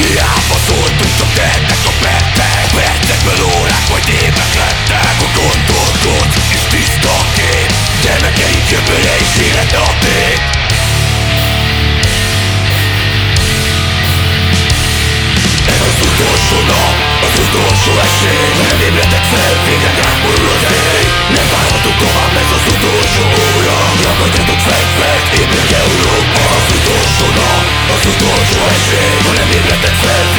Hiába szóltunk, csak tehetnek a percek Percekből órák, majd évek lettek A gondolkodsz, és tiszta kép Gyermekeink jövője és élete a tét Ez az utolsó nap, az utolsó esély Nem ébredek fel, Sigo una vibra tan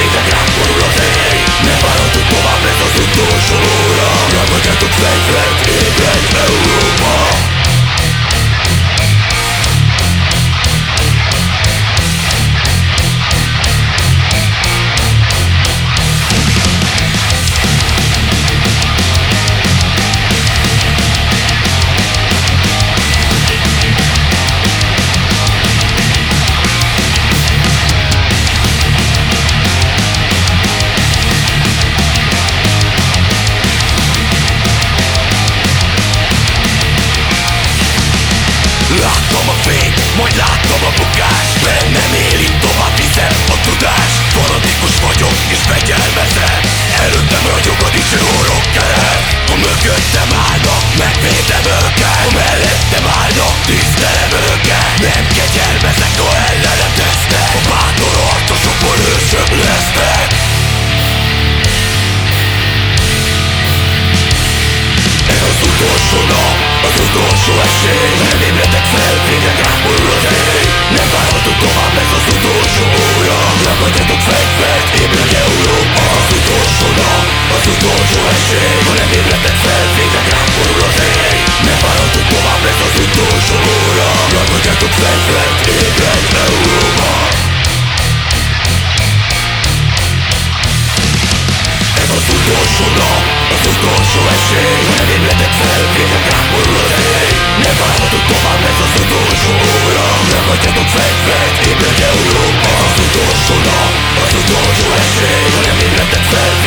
Láttam a fényt, majd láttam a bukást Bennem él itt tovább hiszem a tudás. Fanatikus vagyok és fegyelmezem. Előttem ragyog a dicső keret Ha mögöttem állnak, megvédem őket. Ha mellettem állnak, tisztelem őket. Nem kegyelmezek, ha ellenem tesznek A bátor arcosokból ősök lesznek. Ez az utolsó utolsó esély Nem ébredek fel, végre rámborul az ég Nem várhatunk tovább, ez az utolsó óra. Ragadjatok fegyvert, ébredj Európa. Az utolsó nap, az utolsó esély Ha nem ébredek fel, végre rámborul az ég Nem várhatunk tovább, ez az utolsó óra. Ragadjatok fegyvert, ébredj Európa. Ez az utolsó nap, az utolsó esély Hagyjatok fegyvert, ébredj Európa Az utolsó nap, az utolsó esély Ha nem ébredtek fel.